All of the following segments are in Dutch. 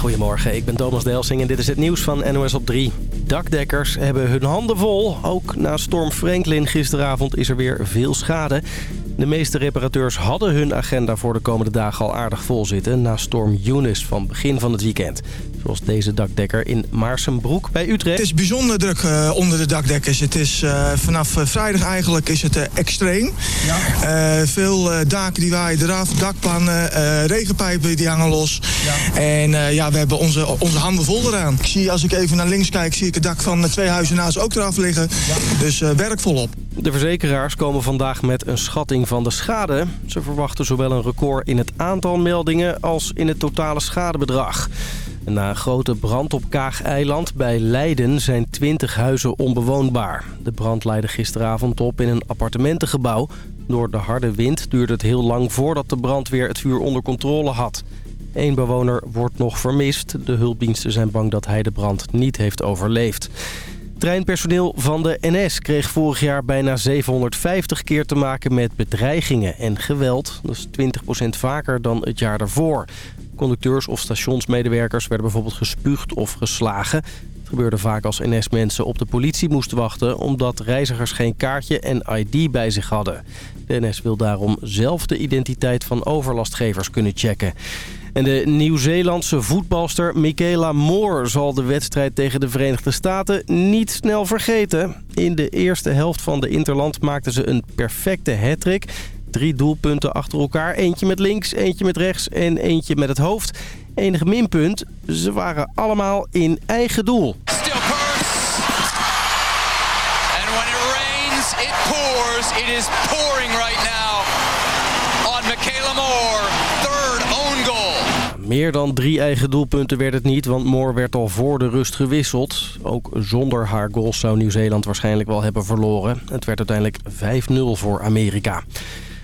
Goedemorgen, ik ben Thomas Delsing en dit is het nieuws van NOS op 3. Dakdekkers hebben hun handen vol. Ook na storm Franklin gisteravond is er weer veel schade. De meeste reparateurs hadden hun agenda voor de komende dagen al aardig vol zitten... na storm Eunice van begin van het weekend. Zoals deze dakdekker in Maarsenbroek bij Utrecht. Het is bijzonder druk uh, onder de dakdekkers. Het is uh, vanaf uh, vrijdag eigenlijk is het extreem. Ja. veel daken die waaien eraf, dakpannen, regenpijpen die hangen los. Ja. En ja, we hebben onze, onze handen vol eraan. Ik zie, als ik even naar links kijk, zie ik het dak van twee huizen naast ook eraf liggen. Ja. Dus werk volop. De verzekeraars komen vandaag met een schatting van de schade. Ze verwachten zowel een record in het aantal meldingen als in het totale schadebedrag. Na een grote brand op Kaag-eiland bij Leiden zijn 20 huizen onbewoonbaar. De brand leidde gisteravond op in een appartementengebouw. Door de harde wind duurde het heel lang voordat de brandweer het vuur onder controle had. Eén bewoner wordt nog vermist. De hulpdiensten zijn bang dat hij de brand niet heeft overleefd. Treinpersoneel van de NS kreeg vorig jaar bijna 750 keer te maken met bedreigingen en geweld. Dat is 20% vaker dan het jaar daarvoor. Conducteurs of stationsmedewerkers werden bijvoorbeeld gespuugd of geslagen. Het gebeurde vaak als NS-mensen op de politie moesten wachten... omdat reizigers geen kaartje en ID bij zich hadden. De NS wil daarom zelf de identiteit van overlastgevers kunnen checken. En de Nieuw-Zeelandse voetbalster Michaela Moore zal de wedstrijd tegen de Verenigde Staten niet snel vergeten. In de eerste helft van de Interland maakte ze een perfecte hattrick. Drie doelpunten achter elkaar. Eentje met links, eentje met rechts en eentje met het hoofd. Enige minpunt, ze waren allemaal in eigen doel. It is pouring right now on Michaela Moore. Meer dan drie eigen doelpunten werd het niet, want Moore werd al voor de rust gewisseld. Ook zonder haar goals zou Nieuw-Zeeland waarschijnlijk wel hebben verloren. Het werd uiteindelijk 5-0 voor Amerika.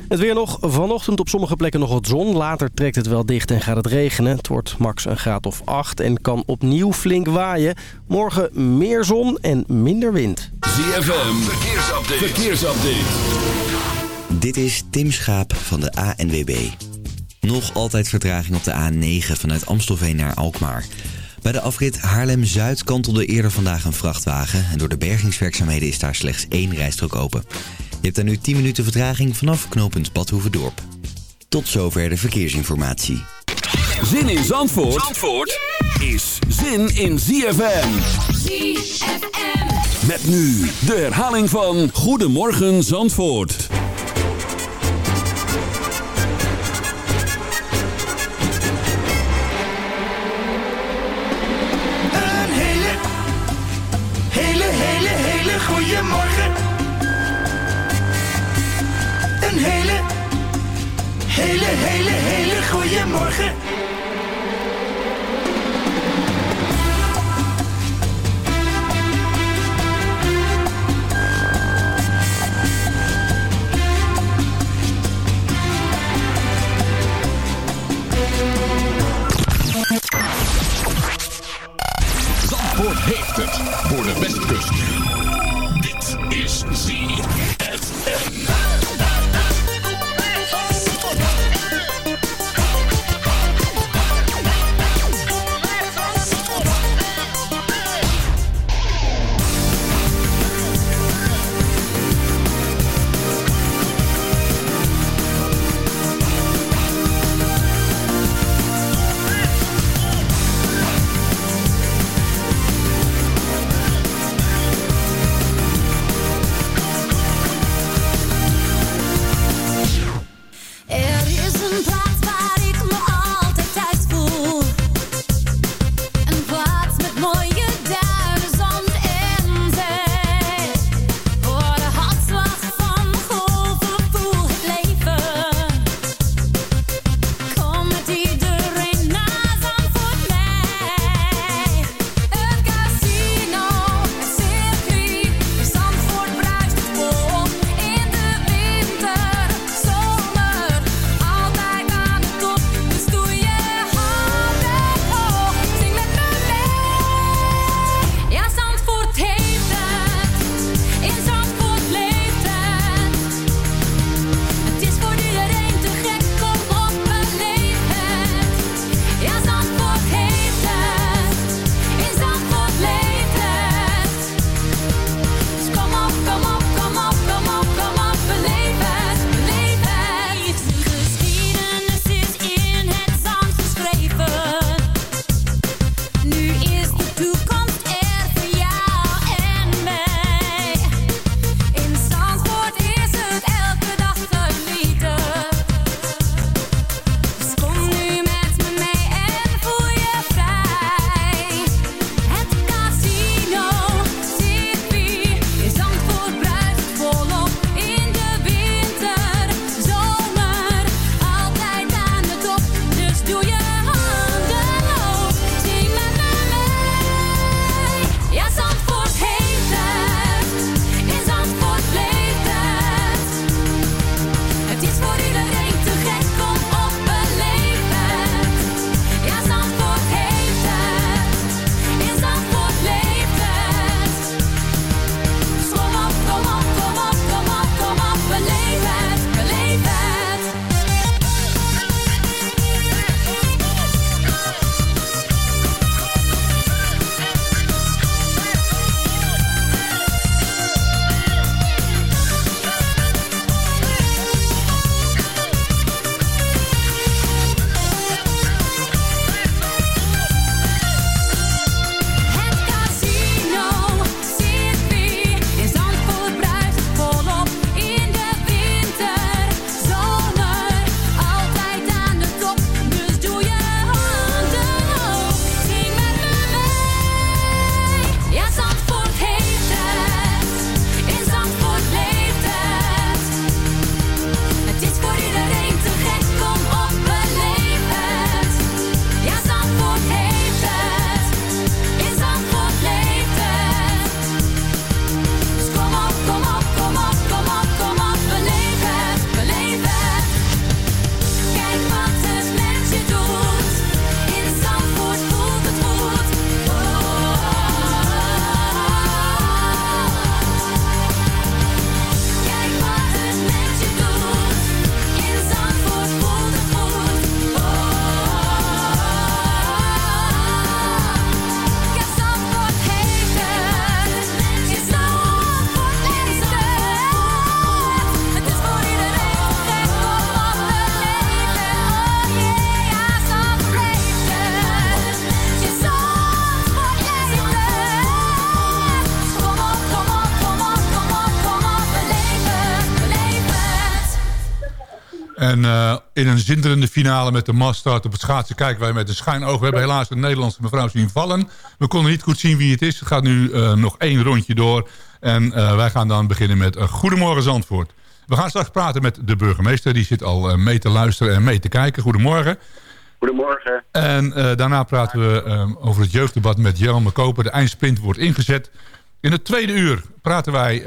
Het weer nog. Vanochtend op sommige plekken nog wat zon. Later trekt het wel dicht en gaat het regenen. Het wordt max een graad of 8 en kan opnieuw flink waaien. Morgen meer zon en minder wind. ZFM, verkeersupdate. verkeersupdate. Dit is Tim Schaap van de ANWB. Nog altijd vertraging op de A9 vanuit Amstelveen naar Alkmaar. Bij de afrit Haarlem-Zuid kantelde eerder vandaag een vrachtwagen... en door de bergingswerkzaamheden is daar slechts één rijstrook open... Je hebt daar nu 10 minuten vertraging vanaf knooppunt Badhoevedorp. Tot zover de verkeersinformatie. Zin in Zandvoort, Zandvoort is zin in ZFM. ZFM. Met nu de herhaling van Goedemorgen Zandvoort. Hele, hele, hele goede morgen. Zandvoort heeft het voor de Westkust. Dit is ZFM. En uh, in een zinderende finale met de massstart op het schaatsen kijken wij met een schuin oog. We hebben helaas een Nederlandse mevrouw zien vallen. We konden niet goed zien wie het is. Het gaat nu uh, nog één rondje door. En uh, wij gaan dan beginnen met Goedemorgen Zandvoort. We gaan straks praten met de burgemeester. Die zit al mee te luisteren en mee te kijken. Goedemorgen. Goedemorgen. En daarna praten we over het jeugddebat met Jelme Koper. De eindsprint wordt ingezet. In het tweede uur praten wij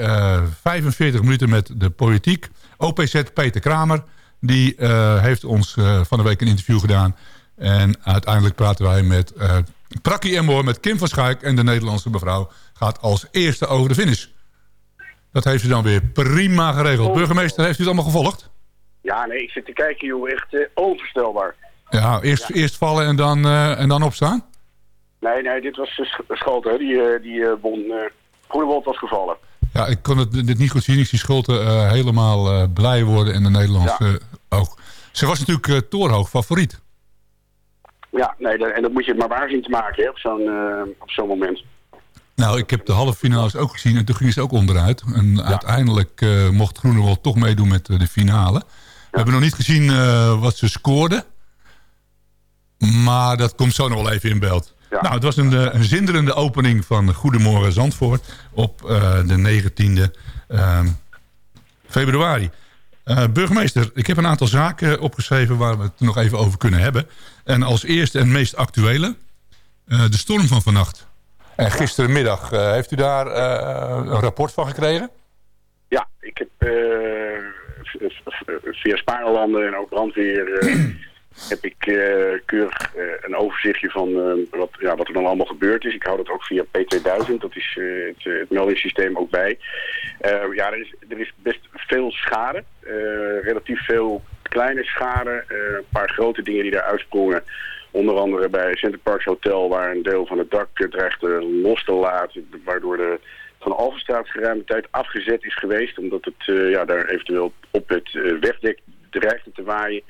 45 minuten met de politiek. OPZ Peter Kramer... Die uh, heeft ons uh, van de week een interview gedaan. En uiteindelijk praten wij met uh, Prakkie Emboor, met Kim van Schaik... en de Nederlandse mevrouw gaat als eerste over de finish. Dat heeft u dan weer prima geregeld. Burgemeester, heeft u het allemaal gevolgd? Ja, nee, ik zit te kijken, joh. Echt onvoorstelbaar. Ja, eerst, ja. eerst vallen en dan, en dan opstaan? Nee, nee, dit was Scholten, die, die won. Was gevallen. Ja, ik kon het dit niet goed zien. Ik zie Schulte uh, helemaal uh, blij worden in de Nederlandse ja. uh, ook. Ze was natuurlijk torenhoog favoriet. Ja, nee, dat, en dat moet je maar waar zien te maken hè, op zo'n op zo'n moment. Nou, ik heb de halve finales ook gezien en toen ging ze ook onderuit. En ja. uiteindelijk mocht Groenewold toch meedoen met de finale. Ja. We hebben nog niet gezien wat ze scoorde. Maar dat komt zo nog wel even in beeld. Ja. Nou, het was een, een zinderende opening van Goedemorgen Zandvoort op uh, de 19e uh, februari. Uh, burgemeester, ik heb een aantal zaken opgeschreven waar we het nog even over kunnen hebben. En als eerste en meest actuele, de storm van vannacht. En gisterenmiddag, heeft u daar een rapport van gekregen? Ja, ik heb via Spaarlanden en ook brandweer heb ik uh, keurig uh, een overzichtje van uh, wat, ja, wat er dan allemaal gebeurd is. Ik hou dat ook via P2000, dat is het, het meldingssysteem ook bij. ja, er is, er is best veel schade, relatief veel kleine schade, een paar grote dingen die daar uitsprongen. Onder andere bij Center Parks Hotel, waar een deel van het dak dreigde los te laten, waardoor de van Alvenstraat geruime tijd afgezet is geweest, omdat het ja, daar eventueel op het wegdek dreigde te waaien.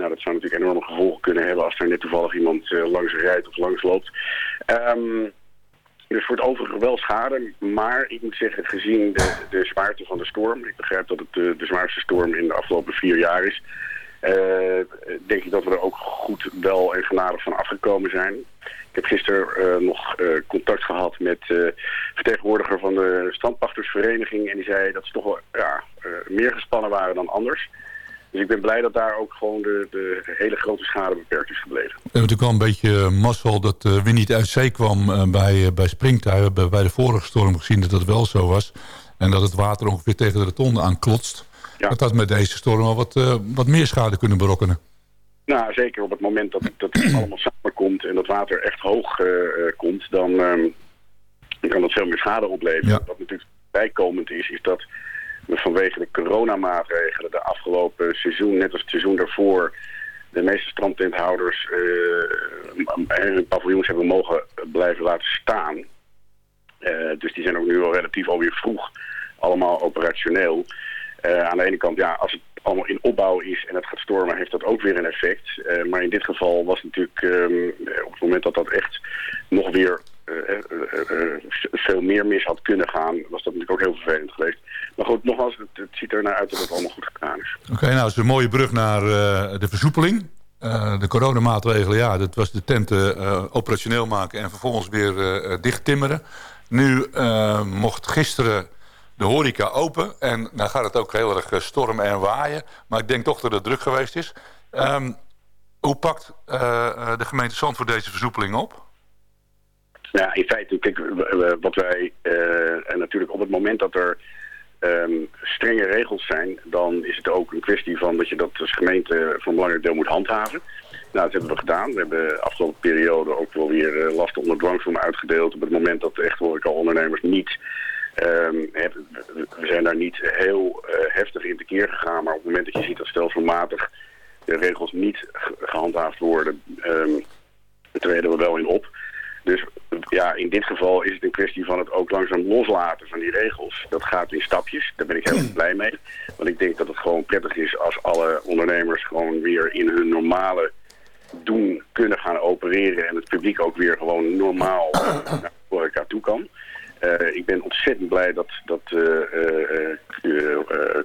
Nou, dat zou natuurlijk enorme gevolgen kunnen hebben als er net toevallig iemand uh, langs rijdt of langs loopt. Um, dus voor het overige wel schade, maar ik moet zeggen, gezien de, de zwaarte van de storm, ik begrijp dat het de, zwaarste storm in de afgelopen vier jaar is, uh, denk ik dat we er ook goed wel en genadig van afgekomen zijn. Ik heb gisteren uh, nog contact gehad met vertegenwoordiger van de strandpachtersvereniging en die zei dat ze toch wel ja, meer gespannen waren dan anders. Dus ik ben blij dat daar ook gewoon de, de hele grote schade beperkt is gebleven. We hebben natuurlijk wel een beetje mazzel dat uh, niet uit zee kwam uh, bij, bij. We hebben bij de vorige storm gezien dat dat wel zo was. En dat het water ongeveer tegen de rotonde aanklotst. Ja. Dat had met deze storm al wat, wat meer schade kunnen berokkenen. Nou, zeker op het moment dat, dat het allemaal samenkomt en dat water echt hoog komt, dan, um, dan kan dat veel meer schade opleveren. Ja. Wat natuurlijk bijkomend is, is dat vanwege de coronamaatregelen de afgelopen seizoen, net als het seizoen daarvoor, de meeste strandtenthouders hun paviljoens hebben mogen blijven laten staan. Uh, dus die zijn ook nu al relatief alweer vroeg allemaal operationeel. Uh, aan de ene kant, ja, als het allemaal in opbouw is en het gaat stormen, heeft dat ook weer een effect. maar in dit geval was natuurlijk um, op het moment dat dat echt nog weer veel meer mis had kunnen gaan, was dat natuurlijk ook heel vervelend geweest. Maar goed, nogmaals, het, ziet er naar uit dat het allemaal goed gedaan is. Oké, nou, is een mooie brug naar de versoepeling. De coronamaatregelen, ja, dat was de tenten operationeel maken en vervolgens weer dicht timmeren. Nu mocht gisteren de horeca open en dan gaat het ook heel erg stormen en waaien. Maar ik denk toch dat het druk geweest is. Um, hoe pakt de gemeente Zandvoort deze versoepeling op? Ja, in feite, kijk, wat wij, en natuurlijk op het moment dat er um, strenge regels zijn, dan is het ook een kwestie van dat je dat als gemeente een belangrijk deel moet handhaven. Nou, dat hebben we gedaan. We hebben de afgelopen periode ook wel weer uh, lasten onder dwangsom uitgedeeld. Op het moment dat echt ondernemers niet... Um, we zijn daar niet heel uh, heftig in tekeer gegaan, maar op het moment dat je ziet dat stelselmatig de regels niet gehandhaafd worden, um, treden we wel in op. Dus ja, in dit geval is het een kwestie van het ook langzaam loslaten van die regels. Dat gaat in stapjes, daar ben ik heel blij mee. Want ik denk dat het gewoon prettig is als alle ondernemers gewoon weer in hun normale doen kunnen gaan opereren. En het publiek ook weer gewoon normaal naar horeca toe kan. Eh, ik ben ontzettend blij dat, dat uh,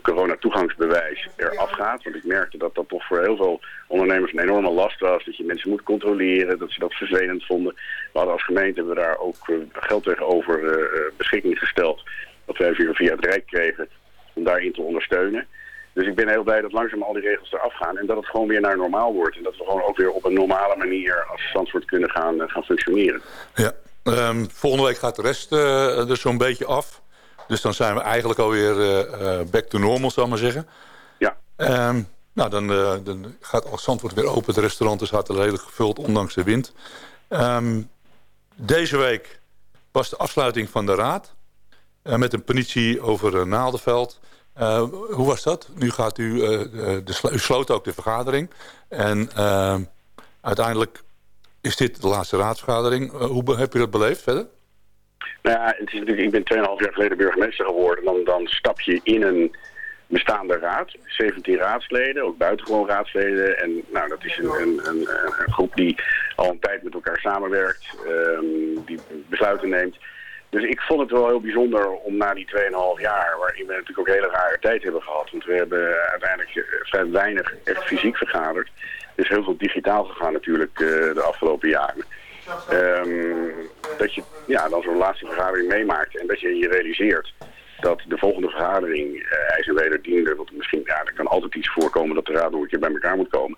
corona-toegangsbewijs eraf gaat. Want ik merkte dat dat toch voor heel veel ondernemers een enorme last was. Dat je mensen moet controleren, dat ze dat vervelend vonden. We hadden als gemeente hebben we daar ook geld tegenover beschikking gesteld. Dat wij via, via het Rijk kregen om daarin te ondersteunen. Dus ik ben heel blij dat langzaam al die regels eraf gaan en dat het gewoon weer naar normaal wordt. En dat we gewoon ook weer op een normale manier als Zandvoort kunnen gaan, gaan functioneren. Ja, Um, volgende week gaat de rest uh, er zo'n beetje af. Dus dan zijn we eigenlijk alweer uh, back to normal, zal ik maar zeggen. Ja. Um, nou, dan, uh, dan gaat als Zandvoort weer open. Het restaurant is redelijk gevuld, ondanks de wind. Um, deze week was de afsluiting van de raad. met een petitie over Naaldenveld. hoe was dat? Nu gaat u, de, u sloot ook de vergadering. En uiteindelijk is dit de laatste raadsvergadering. Uh, hoe heb je dat beleefd verder? Nou ja, het is natuurlijk, ik ben 2,5 jaar geleden burgemeester geworden. Dan, dan stap je in een bestaande raad. 17 raadsleden, ook buitengewoon raadsleden. En nou, dat is een, een, een, groep die al een tijd met elkaar samenwerkt. Um, die besluiten neemt. Dus ik vond het wel heel bijzonder om na die 2,5 jaar, waarin we natuurlijk ook hele rare tijd hebben gehad. Want we hebben uiteindelijk eh, vrij weinig echt fysiek vergaderd is heel veel digitaal gegaan natuurlijk uh, de afgelopen jaren. Um, dat je ja, dan zo'n laatste vergadering meemaakt en dat je je realiseert dat de volgende vergadering uh, ijs en wederdiende, want misschien, ja, er kan altijd iets voorkomen dat de raad nog een keer bij elkaar moet komen.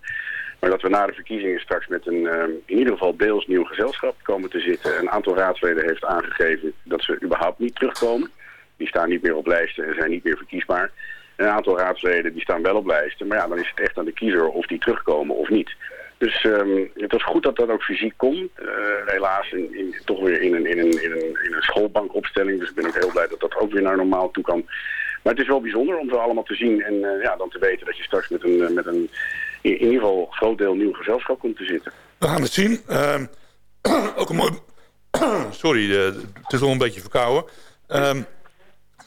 Maar dat we na de verkiezingen straks met een uh, in ieder geval deels nieuw gezelschap komen te zitten. Een aantal raadsleden heeft aangegeven dat ze überhaupt niet terugkomen. Die staan niet meer op lijsten en zijn niet meer verkiesbaar. Een aantal raadsleden die staan wel op lijsten. Maar ja, dan is het echt aan de kiezer of die terugkomen of niet. Dus um, het was goed dat dat ook fysiek kon. Uh, helaas in, toch weer in een, in, een, in, een, in een schoolbankopstelling. Dus ik ben ook heel blij dat dat ook weer naar normaal toe kan. Maar het is wel bijzonder om ze allemaal te zien. En uh, ja, dan te weten dat je straks met een, met een in, ieder geval groot deel nieuw gezelschap komt te zitten. We gaan het zien. Uh, ook een mooi... Sorry, het is wel een beetje verkouden. Um,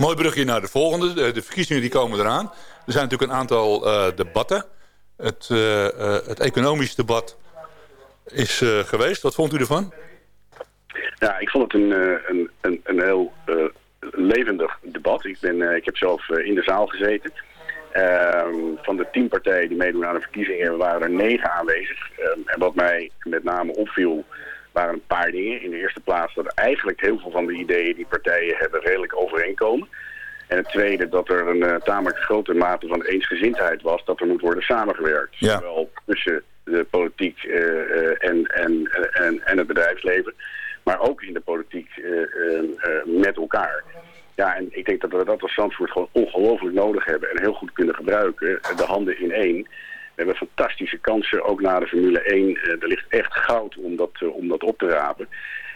Mooi brugje naar de volgende. De, de, verkiezingen die komen eraan. Er zijn natuurlijk een aantal uh, debatten. Het, uh, uh, het economisch debat is geweest. Wat vond u ervan? Ja, ik vond het een, een, een, een heel levendig debat. Ik, ben, ik heb zelf in de zaal gezeten. Ehm, van de tien partijen die meedoen aan de verkiezingen waren er negen aanwezig. Ehm, en wat mij met name opviel waren een paar dingen. In de eerste plaats dat eigenlijk heel veel van de ideeën die partijen hebben redelijk overeenkomen. En het tweede, dat er een uh, tamelijk grote mate van eensgezindheid was dat er moet worden samengewerkt. Ja. Zowel tussen de politiek uh, en, en, en, en het bedrijfsleven, maar ook in de politiek met elkaar. Ja, en ik denk dat we dat als Zandvoort gewoon ongelooflijk nodig hebben en heel goed kunnen gebruiken. De handen in één. We hebben fantastische kansen, ook na de Formule 1. Uh, er ligt echt goud om dat, uh, om dat op te rapen.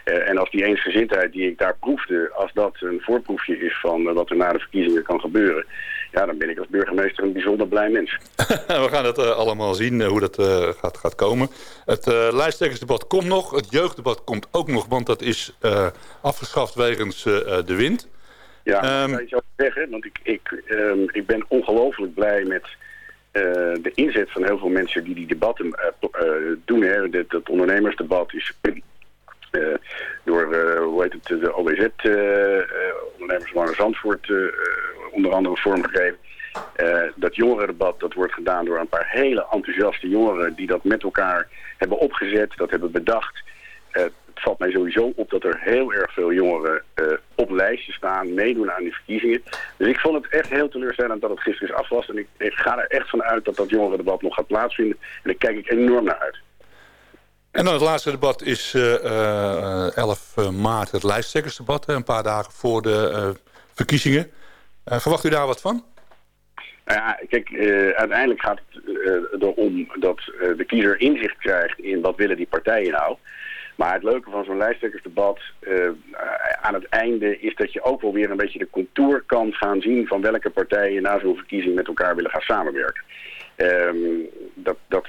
Uh, en als die eensgezindheid die ik daar proefde, als dat een voorproefje is van wat er na de verkiezingen kan gebeuren, ja, dan ben ik als burgemeester een bijzonder blij mens. We gaan het allemaal zien, hoe dat gaat, gaat komen. Het lijsttrekkersdebat komt nog, het jeugddebat komt ook nog, want dat is afgeschaft wegens de wind. Ja, um, dat kan je zo zeggen, want ik, ik, um, ik ben ongelooflijk blij met uh, de inzet van heel veel mensen die die debatten uh, uh, doen. Hè. Dat ondernemersdebat is door hoe heet het, de OBZ, ondernemers van Zandvoort, onder andere vormgegeven. dat jongerendebat dat wordt gedaan door een paar hele enthousiaste jongeren die dat met elkaar hebben opgezet, dat hebben bedacht valt mij sowieso op dat er heel erg veel jongeren uh, op lijsten staan, meedoen aan die verkiezingen. Dus ik vond het echt heel teleurstellend dat het gisteren is af was. En ik, ik ga er echt van uit dat dat jongerendebat nog gaat plaatsvinden. En daar kijk ik enorm naar uit. En dan het laatste debat is uh, uh, 11 maart het lijsttrekkersdebat. Een paar dagen voor de verkiezingen. verwacht u daar wat van? Nou ja, kijk, uiteindelijk gaat het erom dat de kiezer inzicht krijgt in wat willen die partijen nou. Maar het leuke van zo'n lijsttrekkersdebat uh, aan het einde is dat je ook wel weer een beetje de contour kan gaan zien van welke partijen na zo'n verkiezing met elkaar willen gaan samenwerken. Um, dat, dat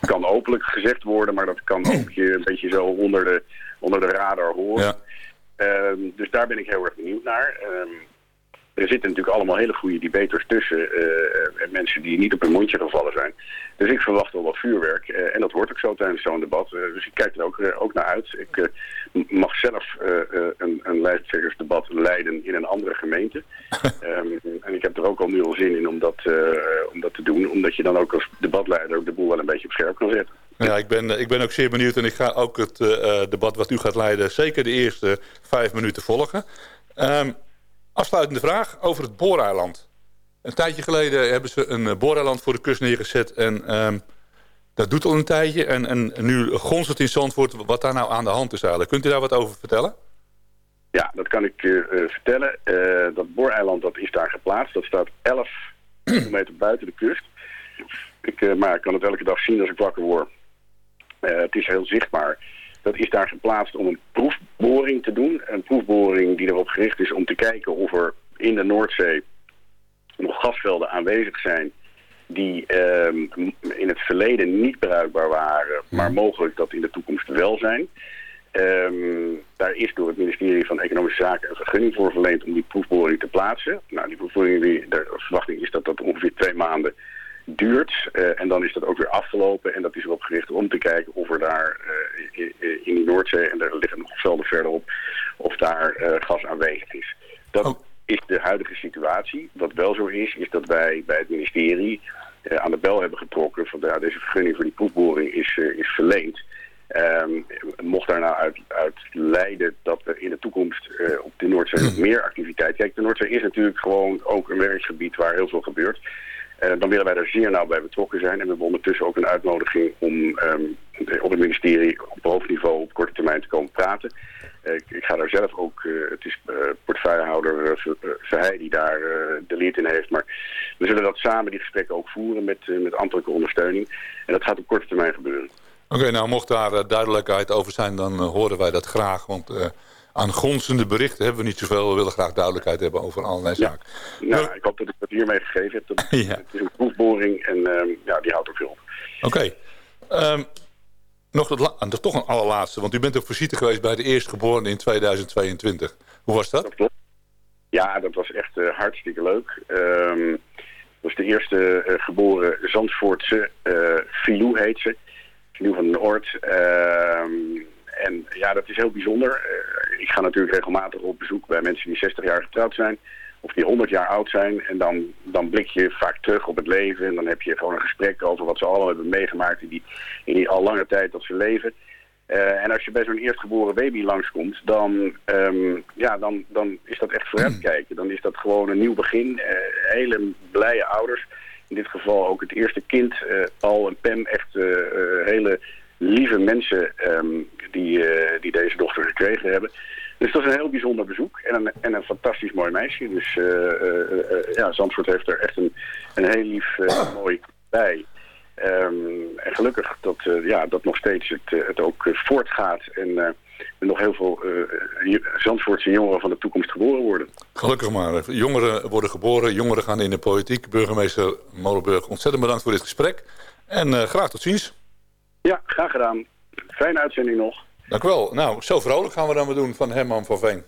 kan openlijk gezegd worden, maar dat kan ook je een beetje zo onder de, onder de radar horen. Ja. Um, dus daar ben ik heel erg benieuwd naar. Um, er zitten natuurlijk allemaal hele goede debaters tussen. Uh, mensen die niet op hun mondje gevallen zijn. Dus ik verwacht wel wat vuurwerk. Uh, en dat wordt ook zo tijdens zo'n debat. Uh, dus ik kijk er ook, ook naar uit. Ik mag zelf een, een lijsttrekkersdebat leiden in een andere gemeente. um, en ik heb er ook al nu al zin in om dat, om dat te doen. Omdat je dan ook als debatleider ook de boel wel een beetje op scherp kan zetten. Ja, ik ben, ik ben ook zeer benieuwd en ik ga ook het debat wat u gaat leiden... zeker de eerste vijf minuten volgen. Um, afsluitende vraag over het Booreiland. Een tijdje geleden hebben ze een Booreiland voor de kust neergezet... en um, dat doet al een tijdje. En, en nu gonst het in Zandvoort wat daar nou aan de hand is eigenlijk. Kunt u daar wat over vertellen? Ja, dat kan ik uh, vertellen. Uh, dat booreiland dat is daar geplaatst. Dat staat 11 kilometer buiten de kust. Ik, uh, maar ik kan het elke dag zien als ik wakker word. het is heel zichtbaar. Dat is daar geplaatst om een proefboring te doen. Een proefboring die erop gericht is om te kijken of er in de Noordzee nog gasvelden aanwezig zijn die um, in het verleden niet bruikbaar waren, maar mogelijk dat in de toekomst wel zijn. Um, daar is door het ministerie van Economische Zaken een vergunning voor verleend om die proefboring te plaatsen. Nou, die proefboring, die, de verwachting is dat dat ongeveer twee maanden duurt. Uh, en dan is dat ook weer afgelopen. En dat is erop gericht om te kijken of er daar uh, in, de Noordzee, en daar liggen nog velden verderop, of daar uh, gas aanwezig is. Dat oh. is de huidige situatie. Wat wel zo is, is dat wij bij het ministerie aan de bel hebben getrokken. Van ja, deze vergunning voor die proefboring is, is verleend. Um, mocht daar nou uit, uit leiden dat er in de toekomst uh, op de Noordzee nog meer activiteit... Kijk, de Noordzee is natuurlijk gewoon ook een werkgebied waar heel veel gebeurt. Uh, dan willen wij daar zeer nauw bij betrokken zijn. En we hebben ondertussen ook een uitnodiging om um, op het ministerie op hoofdniveau op korte termijn te komen praten. Uh, ik, ga daar zelf ook, uh, het is portefeuillehouder Verheij die daar de lead in heeft. Maar we zullen dat samen, die gesprekken ook voeren met, met ambtelijke ondersteuning. En dat gaat op korte termijn gebeuren. Oké, nou mocht daar duidelijkheid over zijn, dan horen wij dat graag. Want aan gonzende berichten hebben we niet zoveel. We willen graag duidelijkheid hebben over allerlei ja. zaken. Nou, ik hoop dat ik dat hiermee gegeven heb. Dat, ja. Het is een proefboring en um, ja, die houdt ook veel op. Oké. Okay. Um, nog dat, dat toch een allerlaatste, want u bent ook visite geweest bij de eerstgeborene in 2022. Hoe was dat? Dat klopt. Ja, dat was echt uh, hartstikke leuk. Um, dat was de eerste uh, geboren Zandvoortse, uh, Filou heet ze. Filou van Noord. En ja, dat is heel bijzonder. ik ga natuurlijk regelmatig op bezoek bij mensen die 60 jaar getrouwd zijn of die 100 jaar oud zijn. En dan, dan blik je vaak terug op het leven. En dan heb je gewoon een gesprek over wat ze allemaal hebben meegemaakt in die, in die al lange tijd dat ze leven. Uh, en als je bij zo'n eerstgeboren baby langskomt, dan, um, ja, dan, dan is dat echt vooruitkijken. Dan is dat gewoon een nieuw begin. Uh, hele blije ouders. In dit geval ook het eerste kind, uh, Paul en Pam, echt hele lieve mensen um, die, die deze dochter gekregen hebben. Dus dat is een heel bijzonder bezoek en een, en een fantastisch mooi meisje. Dus uh, uh, ja, Zandvoort heeft er echt een, een heel lief mooi bij. Um, en gelukkig dat, ja, dat nog steeds het, het ook voortgaat en er nog heel veel Zandvoortse jongeren van de toekomst geboren worden. Gelukkig maar. Jongeren worden geboren, jongeren gaan in de politiek. Burgemeester Molenburg, ontzettend bedankt voor dit gesprek. En graag tot ziens. Ja, graag gedaan. Fijne uitzending nog. Dank u wel. Nou, zo vrolijk gaan we dan weer doen van Herman van Veen.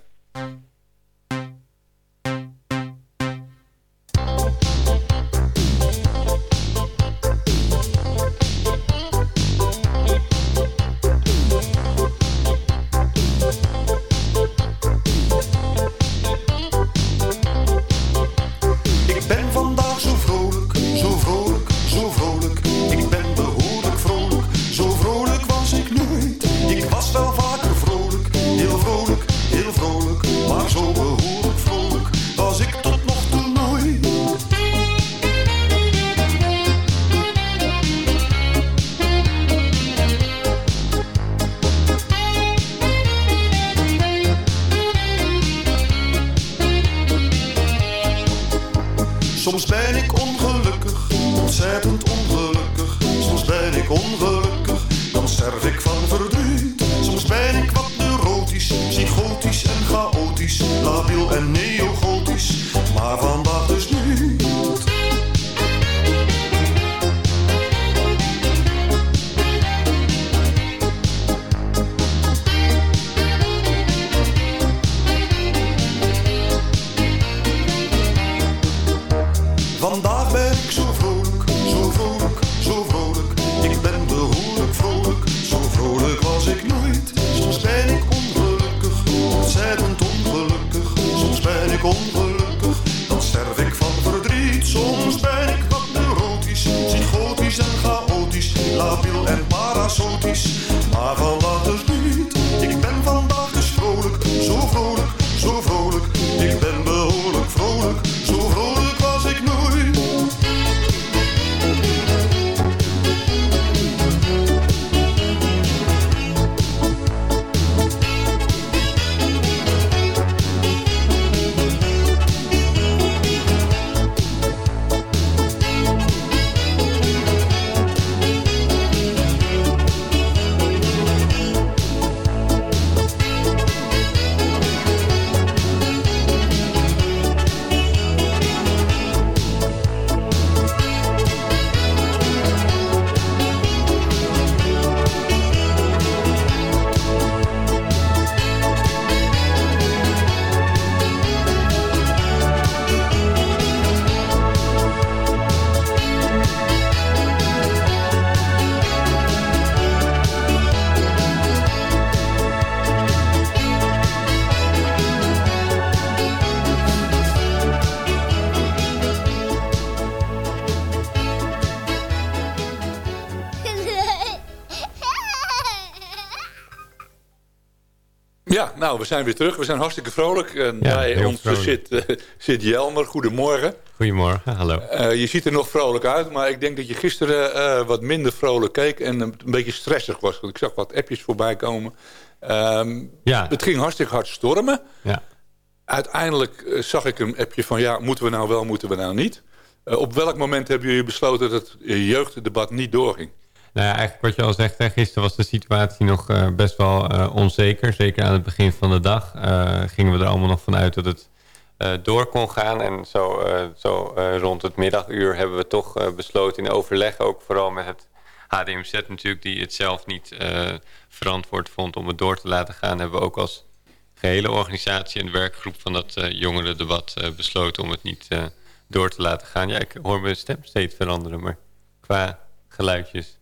Nou, we zijn weer terug. We zijn hartstikke vrolijk. En Ja, bij ons vrolijk. zit, eh, zit Jelmer. Goedemorgen. Goedemorgen, hallo. Eh, je ziet er nog vrolijk uit, maar ik denk dat je gisteren eh, wat minder vrolijk keek en een, beetje stressig was. Want ik zag wat appjes voorbij komen. Ehm, Ja. Het ging hartstikke hard stormen. Ja. Uiteindelijk eh, zag ik een appje van ja, moeten we nou wel, moeten we nou niet? Op welk moment hebben jullie besloten dat het jeugddebat niet doorging? Nou ja, eigenlijk wat je al zegt, hè, gisteren was de situatie nog eh, best wel eh, onzeker. Zeker aan het begin van de dag eh, gingen we er allemaal nog vanuit dat het door kon gaan. En zo, zo rond het middaguur hebben we toch besloten in overleg, ook vooral met het HDMZ natuurlijk, die het zelf niet verantwoord vond om het door te laten gaan, hebben we ook als gehele organisatie en werkgroep van dat jongerendebat besloten om het niet door te laten gaan. Ja, ik hoor mijn stem steeds veranderen, maar qua geluidjes.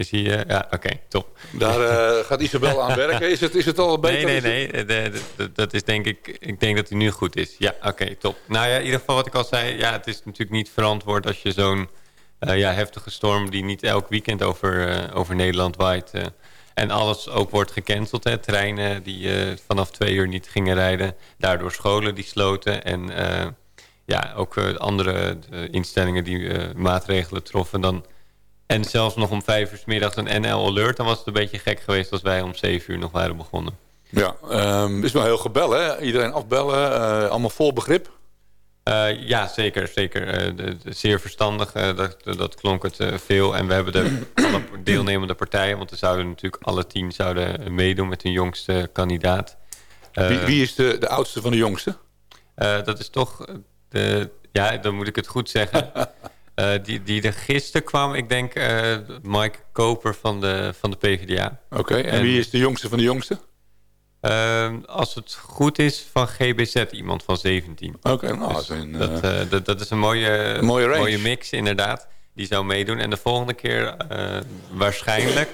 Is hij... eh, ja, oké, top. Daar eh, gaat Isabel aan werken. Is het, is het al beter? Nee, nee, nee. de- de- de- dat is denk ik... Ik denk dat hij nu goed is. Ja, oké, top. Nou ja, in ieder geval wat ik al zei. Ja, het is natuurlijk niet verantwoord als je zo'n eh, ja, heftige storm... die niet elk weekend over, over Nederland waait... en alles ook wordt gecanceld. Hè. Treinen die vanaf twee uur niet gingen rijden. Daardoor scholen die sloten. En ja, ook andere instellingen die maatregelen troffen. Dan, en zelfs nog om vijf uur 's middags een NL Alert. Dan was het een beetje gek geweest als wij om zeven uur nog waren begonnen. Ja, ehm, is wel heel gebel, hè? Iedereen afbellen, eh, allemaal vol begrip. Eh, ja, zeker. zeker. Eh, de- de- zeer verstandig. dat, dat klonk het veel. En we hebben de alle deelnemende partijen... want er zouden natuurlijk alle tien zouden meedoen met hun jongste kandidaat. Wie, wie is de, de oudste van de jongste? dat is toch... De, ja, dan moet ik het goed zeggen. Eh, die, die er gisteren kwam, ik denk eh, Mike Koper van de, van de PvdA. Oké, en, En- wie is de jongste van de jongste? Eh, als het goed is, van GBZ iemand van 17. Oké, nou, Dus dat is een, dat, eh, dat, dat is een mooie, mooie range. mix, inderdaad. Die zou meedoen. En de volgende keer, waarschijnlijk,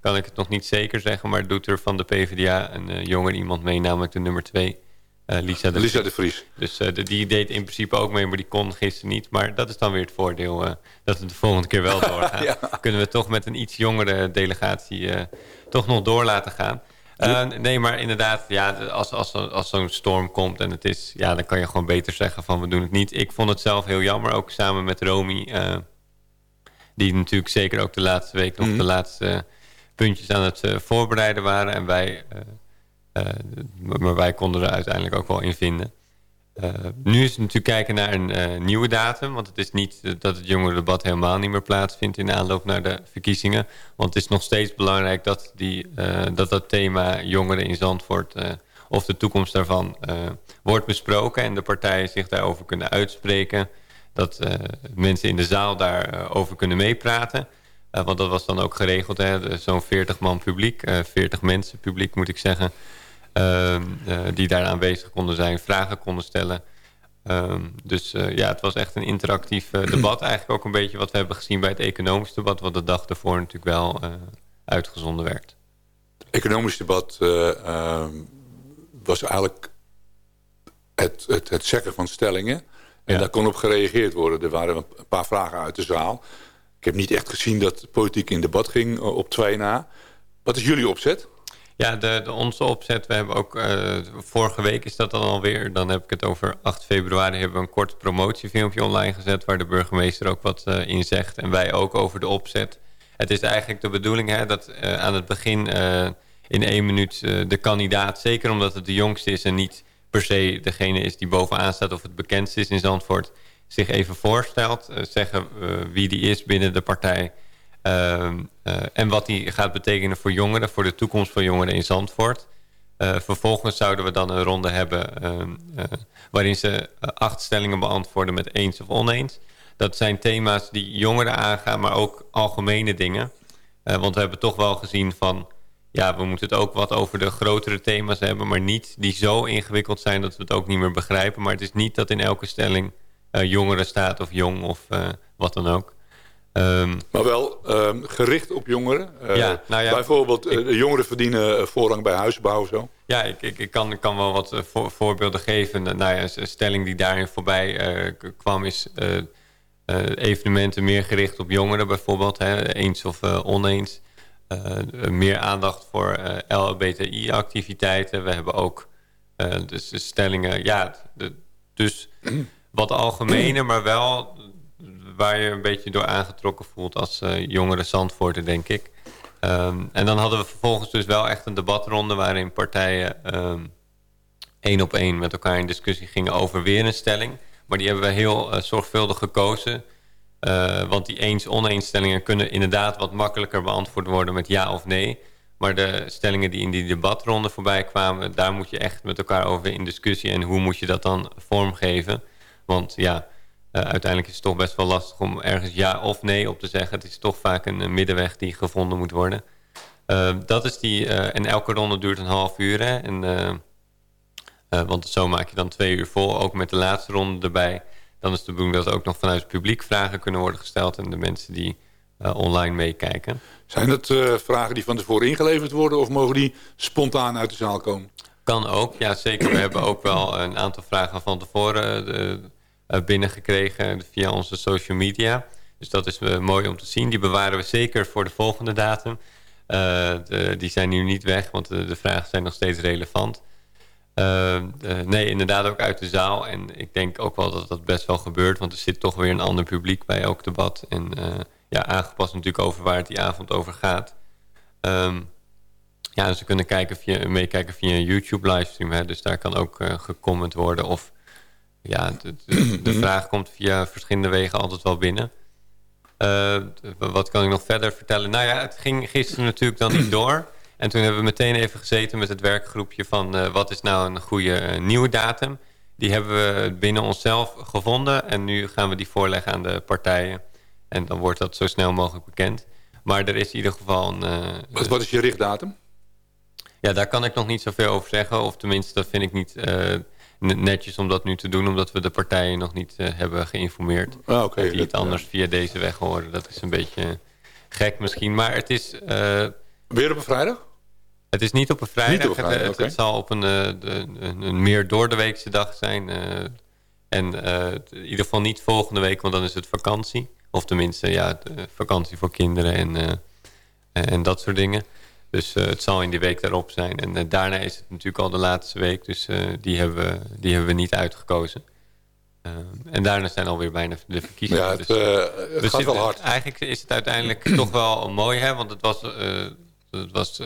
kan ik het nog niet zeker zeggen... maar doet er van de PvdA een jonger iemand mee, namelijk de nummer 2, Lisa de Lisa de Vries. Dus eh, de- die deed in principe ook mee, maar die kon gisteren niet. Maar dat is dan weer het voordeel, eh, dat het de volgende keer wel doorgaat. Ja. Kunnen we toch met een iets jongere delegatie eh, toch nog door laten gaan. Eh, nee, maar inderdaad, ja, als, als, als zo'n storm komt en het is... Ja, dan kan je gewoon beter zeggen van we doen het niet. Ik vond het zelf heel jammer, ook samen met Romy... eh, die natuurlijk zeker ook de laatste week nog Mhm. de laatste puntjes aan het eh, voorbereiden waren. En wij, eh, eh, maar wij konden er uiteindelijk ook wel in vinden. Eh, nu is het natuurlijk kijken naar een eh, nieuwe datum. Want het is niet eh, dat het jongerendebat helemaal niet meer plaatsvindt in aanloop naar de verkiezingen. Want het is nog steeds belangrijk dat die, eh, dat, dat thema jongeren in Zandvoort... eh, of de toekomst daarvan eh, wordt besproken... en de partijen zich daarover kunnen uitspreken. Dat eh, mensen in de zaal daarover over kunnen meepraten. Eh, want dat was dan ook geregeld. Zo'n 40 man publiek, eh 40 mensen publiek moet ik zeggen... Ehm, eh, die daar aanwezig konden zijn, vragen konden stellen. Ehm, dus eh, ja, het was echt een interactief eh, debat. Eigenlijk ook een beetje wat we hebben gezien bij het economisch debat... wat de dag ervoor natuurlijk wel uitgezonden werd. Economisch debat eh, ehm, was eigenlijk het, het, het zeggen van stellingen. En Ja. daar kon op gereageerd worden. Er waren een paar vragen uit de zaal. Ik heb niet echt gezien dat politiek in debat ging op twee na. Wat is jullie opzet? Ja, de, de, onze opzet, we hebben ook, eh, vorige week is dat dan alweer, dan heb ik het over 8 februari, hebben we een kort promotiefilmpje online gezet, waar de burgemeester ook wat eh, in zegt en wij ook over de opzet. Het is eigenlijk de bedoeling hè, dat eh, aan het begin in één minuut de kandidaat, zeker omdat het de jongste is en niet per se degene is die bovenaan staat of het bekendste is in Zandvoort, zich even voorstelt, zeggen wie die is binnen de partij. Ehm, eh, en wat die gaat betekenen voor jongeren, voor de toekomst van jongeren in Zandvoort. Eh, vervolgens zouden we dan een ronde hebben ehm, eh, waarin ze acht stellingen beantwoorden met eens of oneens. Dat zijn thema's die jongeren aangaan, maar ook algemene dingen. Want we hebben toch wel gezien van, ja, we moeten het ook wat over de grotere thema's hebben, maar niet die zo ingewikkeld zijn dat we het ook niet meer begrijpen. Maar het is niet dat in elke stelling jongeren staat of jong of wat dan ook. Ehm, Maar wel ehm, gericht op jongeren. Eh, Ja, nou ja, bijvoorbeeld, eh, de jongeren verdienen eh, voorrang bij huisbouw. Zo. Ja, ik, ik, ik, kan, kan wel wat voor- voorbeelden geven. Nou ja, een stelling die daarin voorbij kwam is... evenementen meer gericht op jongeren bijvoorbeeld. Hè, eens of oneens. meer aandacht voor LBTI-activiteiten. We hebben ook dus stellingen... Ja, de, dus wat algemener, maar wel waar je een beetje door aangetrokken voelt als jongere Zandvoorter, denk ik. Ehm, en dan hadden we vervolgens dus wel echt een debatronde... waarin partijen um, één op één met elkaar in discussie gingen over weer een stelling. Maar die hebben we heel uh, zorgvuldig gekozen. Uh, want die eens-oneens stellingen kunnen inderdaad wat makkelijker beantwoord worden met ja of nee. Maar de stellingen die in die debatronde voorbij kwamen... daar moet je echt met elkaar over in discussie. En hoe moet je dat dan vormgeven? Want ja, uh, uiteindelijk is het toch best wel lastig om ergens ja of nee op te zeggen. Het is toch vaak een, middenweg die gevonden moet worden. Uh, dat is die, uh, en elke ronde duurt een half uur. Hè? En, want zo maak je dan twee uur vol, ook met de laatste ronde erbij. Dan is de bedoeling dat ook nog vanuit het publiek vragen kunnen worden gesteld... en de mensen die online meekijken. Zijn dat vragen die van tevoren ingeleverd worden... of mogen die spontaan uit de zaal komen? Kan ook, ja zeker. We hebben ook wel een aantal vragen van tevoren... Eh, binnengekregen via onze social media. Dus dat is uh, mooi om te zien. Die bewaren we zeker voor de volgende datum. De, die zijn nu niet weg, want de, vragen zijn nog steeds relevant. nee, inderdaad ook uit de zaal. En ik denk ook wel dat dat best wel gebeurt. Want er zit toch weer een ander publiek bij elk debat. En ja, aangepast natuurlijk over waar het die avond over gaat. Um, ja, ze kunnen kijken via, meekijken via een YouTube-livestream. Dus daar kan ook gecomment worden of ja, de, de, vraag komt via verschillende wegen altijd wel binnen. Uh, wat kan ik nog verder vertellen? Nou ja, het ging gisteren natuurlijk dan niet door. En toen hebben we meteen even gezeten met het werkgroepje van... Uh, wat is nou een goede uh, nieuwe datum? Die hebben we binnen onszelf gevonden. En nu gaan we die voorleggen aan de partijen. En dan wordt dat zo snel mogelijk bekend. Maar er is in ieder geval een... wat, wat is je richtdatum? Ja, daar kan ik nog niet zoveel over zeggen. Of tenminste, dat vind ik niet netjes om dat nu te doen... omdat we de partijen nog niet uh, hebben geïnformeerd. Ah, okay, die het anders via deze weg horen. Dat is een beetje gek misschien. Maar het is... Uh, Weer op een vrijdag? Het is niet op een vrijdag. Niet op een vrijdag het, okay. het, zal op een, een, een, meer door de weekse dag zijn. en in ieder geval niet volgende week, want dan is het vakantie. Of tenminste, ja, vakantie voor kinderen en, en dat soort dingen. Dus uh, het zal in die week daarop zijn. En uh, daarna is het natuurlijk al de laatste week. Dus uh, die, hebben we, die hebben we niet uitgekozen. en daarna zijn alweer bijna de verkiezingen. Ja, het, dus, het gaat wel hard. Eigenlijk is het uiteindelijk toch wel mooi. Hè? Want het was, het was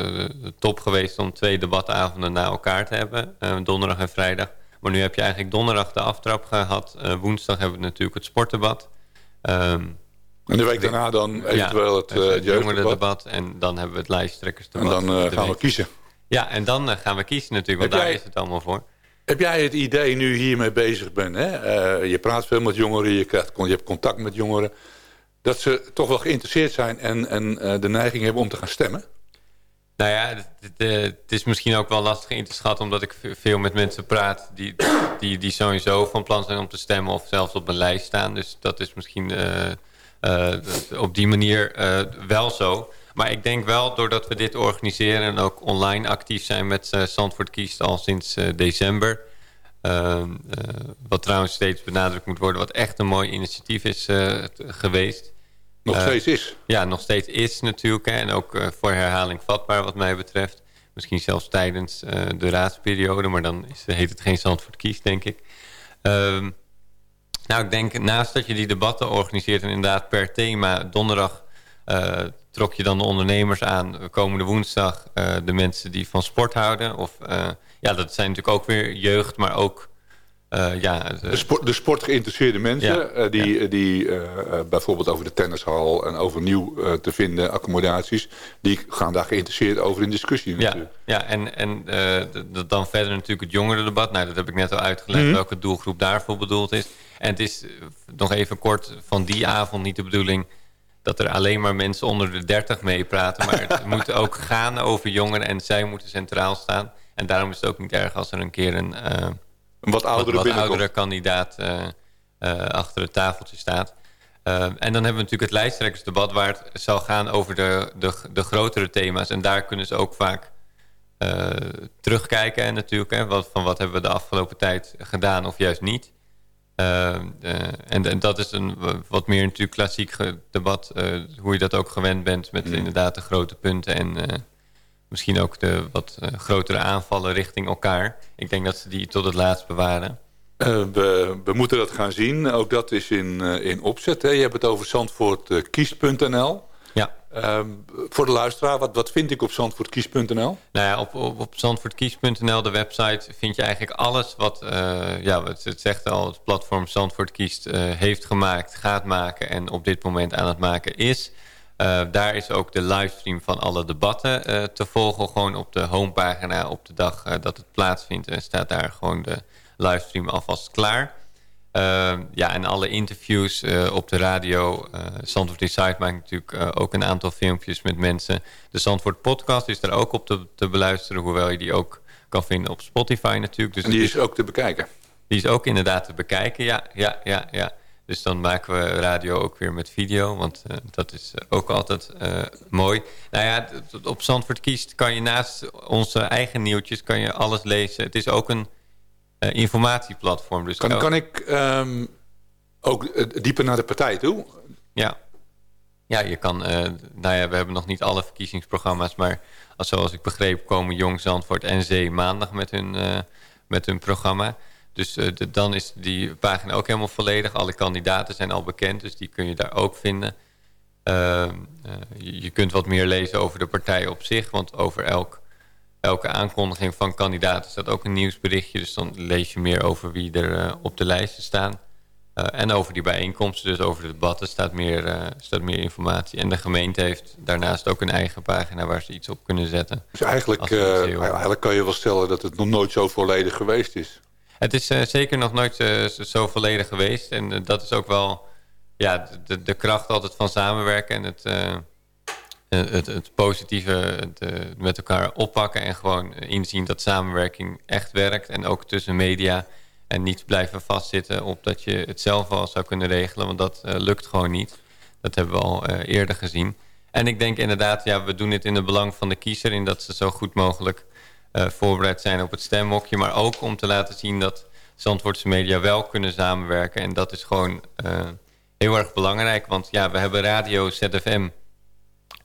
top geweest om twee debatavonden na elkaar te hebben. donderdag en vrijdag. Maar nu heb je eigenlijk donderdag de aftrap gehad. woensdag hebben we natuurlijk het sportdebat. Um, en de week daarna dan eventueel het, uh, het jongerendebat. En dan hebben we het lijsttrekkersdebat. En dan uh, gaan we kiezen. Ja, en dan uh, gaan we kiezen natuurlijk, want heb daar jij, is het allemaal voor. Heb jij het idee, nu hiermee bezig bent, hè? je praat veel met jongeren, je, krijgt, je hebt contact met jongeren... dat ze toch wel geïnteresseerd zijn en, en de neiging hebben om te gaan stemmen? Nou ja, het, is misschien ook wel lastig in te schatten... omdat ik veel met mensen praat die, die, die sowieso van plan zijn om te stemmen... of zelfs op een lijst staan. Dus dat is misschien op die manier uh, wel zo. Maar ik denk wel, doordat we dit organiseren... en ook online actief zijn met uh, Zandvoort Kiest al sinds december... Ehm, wat trouwens steeds benadrukt moet worden... wat echt een mooi initiatief is geweest. Nog steeds is. Ja, nog steeds is natuurlijk. Hè, en ook voor herhaling vatbaar wat mij betreft. Misschien zelfs tijdens de raadsperiode. Maar dan is, heet het geen Zandvoort Kiest, denk ik. Um, nou, ik denk naast dat je die debatten organiseert... en inderdaad per thema donderdag uh, trok je dan de ondernemers aan... komende woensdag uh, de mensen die van sport houden. Of, uh, ja, dat zijn natuurlijk ook weer jeugd, maar ook... ja, de, de, sport, de sportgeïnteresseerde mensen... Ja, die, ja. die bijvoorbeeld over de tennishal... en over nieuw te vinden accommodaties... die gaan daar geïnteresseerd over in discussie natuurlijk. Ja, ja en, en dan verder natuurlijk het jongerendebat. Nou, dat heb ik net al uitgelegd... Mm -hmm. welke doelgroep daarvoor bedoeld is... En het is eh, nog even kort van die avond niet de bedoeling dat er alleen maar mensen onder de 30 meepraten. Maar het moet ook gaan over jongeren en zij moeten centraal staan. En daarom is het ook niet erg als er een keer een, een wat oudere, wat, wat oudere kandidaat uh, uh, achter het tafeltje staat. en dan hebben we natuurlijk het lijsttrekkersdebat waar het zal gaan over de, de, de grotere thema's. En daar kunnen ze ook vaak terugkijken en natuurlijk. Hè, wat, van wat hebben we de afgelopen tijd gedaan of juist niet. Uh, en, en, dat is een wat meer natuurlijk klassiek debat. Hoe je dat ook gewend bent met mm. inderdaad de grote punten. En misschien ook de wat grotere aanvallen richting elkaar. Ik denk dat ze die tot het laatst bewaren. We, we, moeten dat gaan zien. Ook dat is in, in opzet. Hè? Je hebt het over zandvoortkies.nl. Ja. Ehm, voor de luisteraar, wat, wat vind ik op zandvoortkies.nl? Nou ja, op, op, op zandvoortkies.nl, de website, vind je eigenlijk alles wat, uh, ja, het, het, zegt al, het platform Zandvoort Kiest heeft gemaakt, gaat maken en op dit moment aan het maken is. Uh, daar is ook de livestream van alle debatten te volgen. Gewoon op de homepagina op de dag dat het plaatsvindt. En staat daar gewoon de livestream alvast klaar. Uh, ja, en alle interviews op de radio. Uh, Zandvoort Insight maakt natuurlijk ook een aantal filmpjes met mensen. De Zandvoort podcast is daar ook op te, te, beluisteren. Hoewel je die ook kan vinden op Spotify natuurlijk. Dus en die is ook te bekijken? Die is ook inderdaad te bekijken, ja. ja, ja, ja. Dus dan maken we radio ook weer met video. Want dat is ook altijd mooi. Nou ja, op Zandvoort Kiest kan je naast onze eigen nieuwtjes... kan je alles lezen. Het is ook een uh, informatieplatform. Dus kan, kan ik um, ook dieper naar de partij toe? Ja, ja je kan... Nou ja, we hebben nog niet alle verkiezingsprogramma's... maar als, zoals ik begreep komen Jong Zandvoort en Zee maandag met hun, met hun programma... Dus de, dan is die pagina ook helemaal volledig. Alle kandidaten zijn al bekend, dus die kun je daar ook vinden. Uh, je, je, kunt wat meer lezen over de partij op zich. Want over elk elke aankondiging van kandidaten staat ook een nieuwsberichtje. Dus dan lees je meer over wie er uh, op de lijsten staan. Uh, en over die bijeenkomsten, dus over de debatten, staat meer, staat meer informatie. En de gemeente heeft daarnaast ook een eigen pagina waar ze iets op kunnen zetten. Dus eigenlijk, eigenlijk kan je wel stellen dat het nog nooit zo volledig geweest is. Het is zeker nog nooit zo volledig geweest. En dat is ook wel ja, de, kracht altijd van samenwerken en het eh, het, het positieve eh, met elkaar oppakken en gewoon inzien dat samenwerking echt werkt. En ook tussen media en niet blijven vastzitten op dat je het zelf al zou kunnen regelen. Want dat lukt gewoon niet. Dat hebben we al eerder gezien. En ik denk inderdaad, ja, we doen dit in het belang van de kiezer... in dat ze zo goed mogelijk voorbereid zijn op het stemmokje. Maar ook om te laten zien dat Zandvoortse media wel kunnen samenwerken. En dat is gewoon heel erg belangrijk. Want ja, we hebben radio ZFM...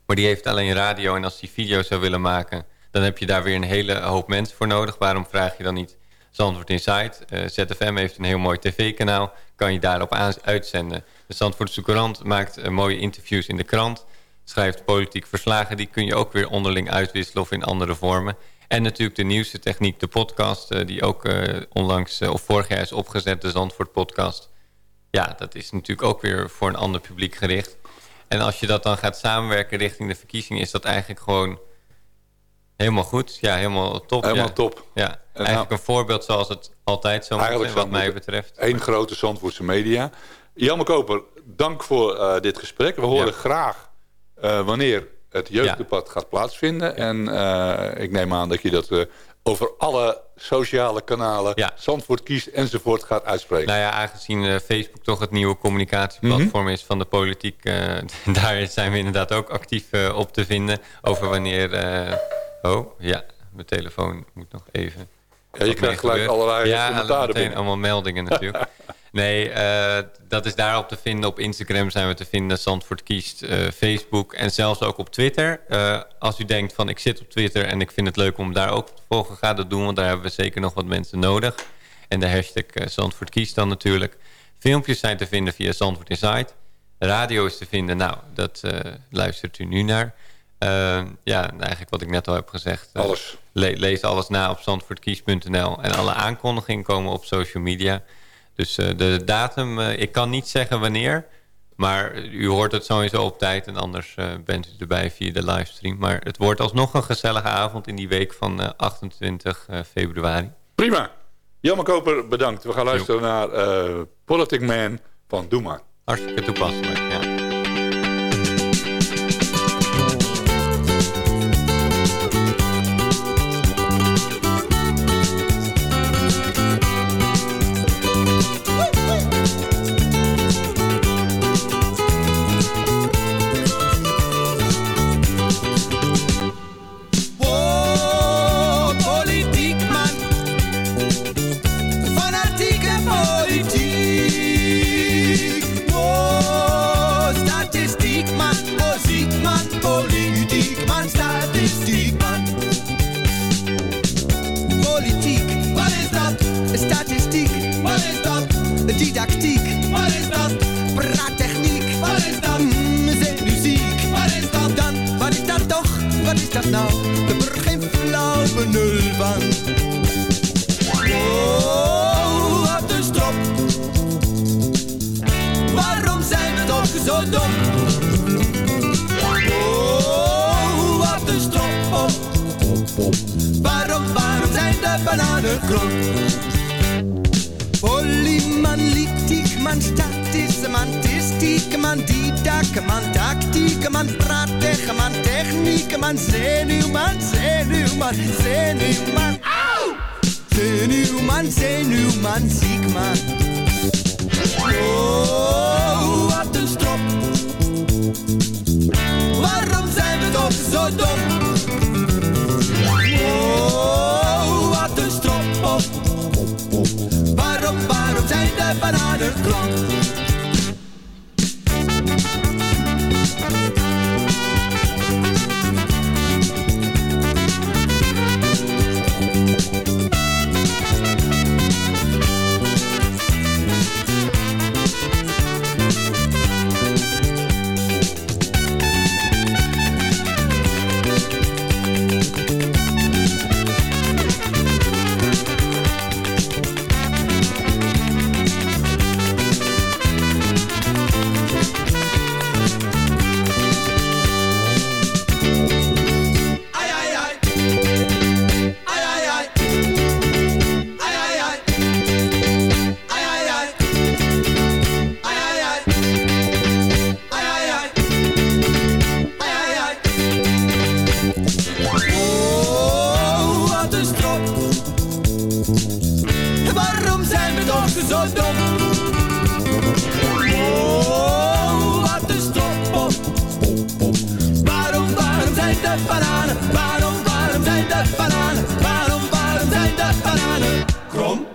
Maar die heeft alleen radio en als die video zou willen maken... dan heb je daar weer een hele hoop mensen voor nodig. Waarom vraag je dan niet Zandvoort Insight? Uh, ZFM heeft een heel mooi tv-kanaal. Kan je daarop uitzenden. De Zandvoortse Courant maakt mooie interviews in de krant. Schrijft politiek verslagen. Die kun je ook weer onderling uitwisselen of in andere vormen. En natuurlijk de nieuwste techniek, de podcast... Uh, die ook onlangs of vorig jaar is opgezet, de Zandvoort podcast. Ja, dat is natuurlijk ook weer voor een ander publiek gericht. En als je dat dan gaat samenwerken richting de verkiezingen... is dat eigenlijk gewoon helemaal goed. Ja, helemaal top. Helemaal ja. top. Ja, eigenlijk een voorbeeld zoals het altijd zo moet zijn, wat mij betreft. Eén grote Zandvoortse media. Janne Koper, dank voor uh, dit gesprek. We horen ja. graag uh, wanneer het jeugddebat gaat plaatsvinden. En uh, ik neem aan dat je dat over alle sociale kanalen, ja. Zandvoort kiest enzovoort gaat uitspreken. Nou ja, aangezien uh, Facebook toch het nieuwe communicatieplatform mm -hmm. is van de politiek, uh, daar zijn we inderdaad ook actief uh, op te vinden over wanneer... oh, ja, mijn telefoon moet nog even... Ja, je krijgt gelijk allerlei ja, commentaren binnen. allemaal meldingen natuurlijk. nee, uh, dat is daarop te vinden. Op Instagram zijn we te vinden. Zandvoort kiest. Uh, Facebook en zelfs ook op Twitter. Uh, als u denkt van ik zit op Twitter en ik vind het leuk om daar ook te volgen. Ga dat doen, want daar hebben we zeker nog wat mensen nodig. En de hashtag Zandvoort kiest dan natuurlijk. Filmpjes zijn te vinden via Zandvoort Insight. Radio is te vinden. Nou, dat luistert u nu naar. Uh, ja, eigenlijk wat ik net al heb gezegd. Uh, alles. Le lees alles na op zandvoortkies.nl. En alle aankondigingen komen op social media. Dus uh, de datum, ik kan niet zeggen wanneer. Maar u hoort het sowieso op tijd. En anders bent u erbij via de livestream. Maar het wordt alsnog een gezellige avond in die week van 28 februari. Prima. Jammer Koper, bedankt. We gaan luisteren jo. naar Politic Man van Doe Maar. Hartstikke toepasselijk, ja. zo dom. Oh, wat een strop. Waarom, waarom zijn de bananen krom? Polyman, litik, man, statische, man, testiek, man, didak, man, tactieke man, pratig, man, technieke man, zenuwman, zenuwman, zenuwman. man Zenuwman, zenuwman, ziek man. Oh, toch zo dom. Oh, wat een stroppel. Waarom, waarom zijn de bananen? Waarom, waarom zijn de bananen? Waarom, waarom zijn de bananen? Krom.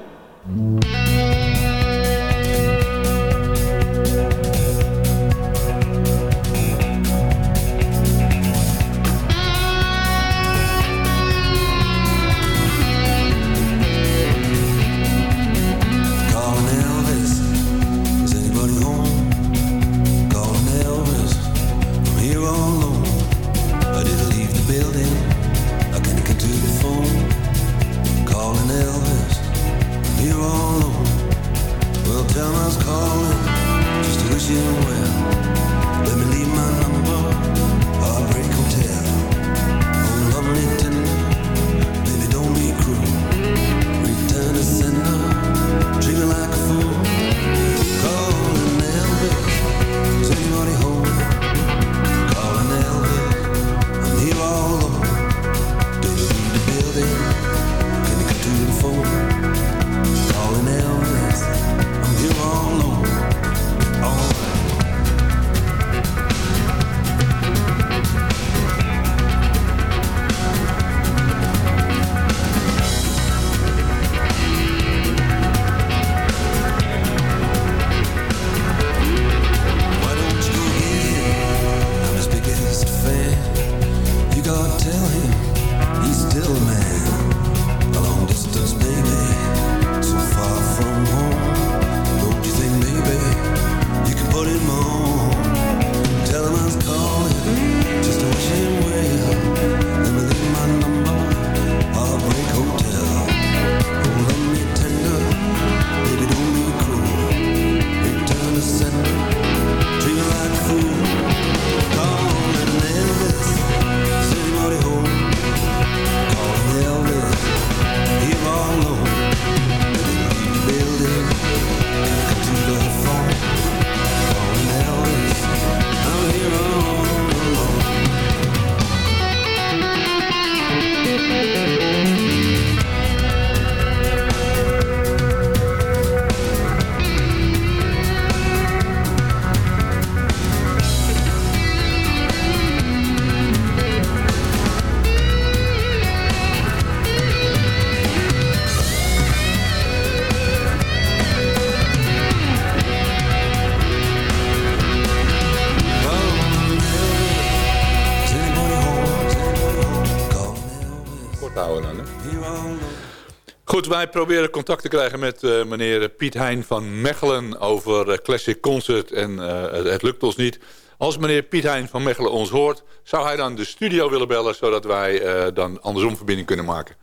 Wij proberen contact te krijgen met eh, meneer Piet Hein van Mechelen over eh, Classic Concert. En eh, het, het, lukt ons niet. Als meneer Piet Hein van Mechelen ons hoort, zou hij dan de studio willen bellen... zodat wij dan andersom verbinding kunnen maken.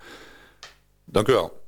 Dank u wel.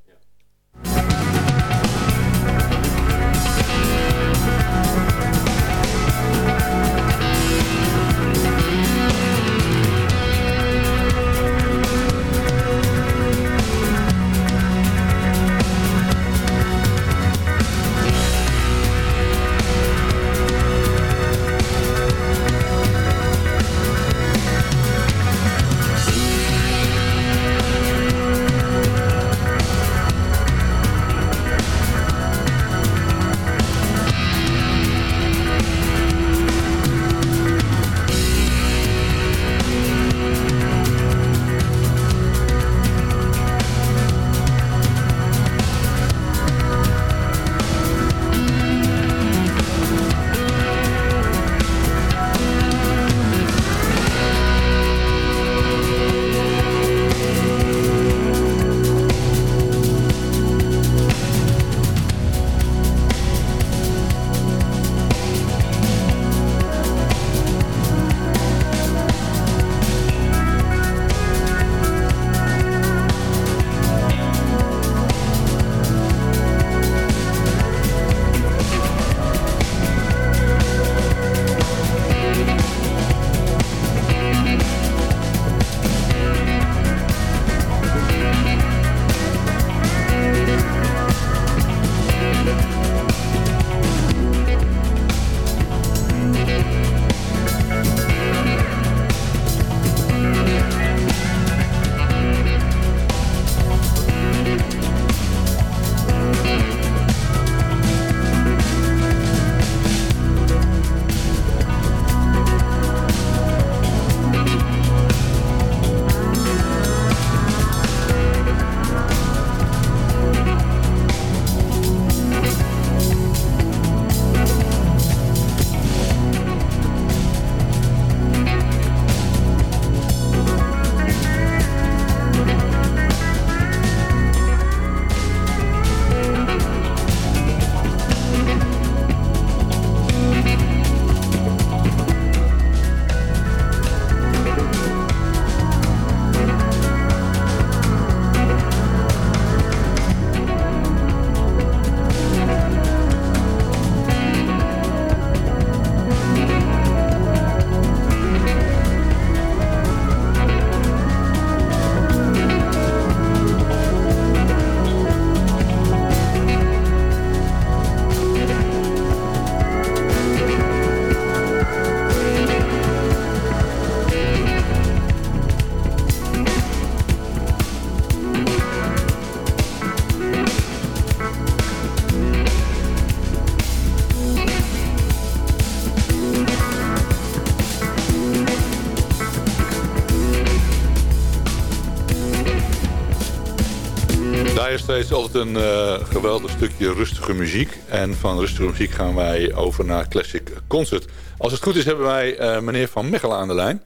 Steeds altijd een uh, geweldig stukje rustige muziek. En van rustige muziek gaan wij over naar Classic Concert. Als het goed is hebben wij uh, meneer Van Mechelen aan de lijn.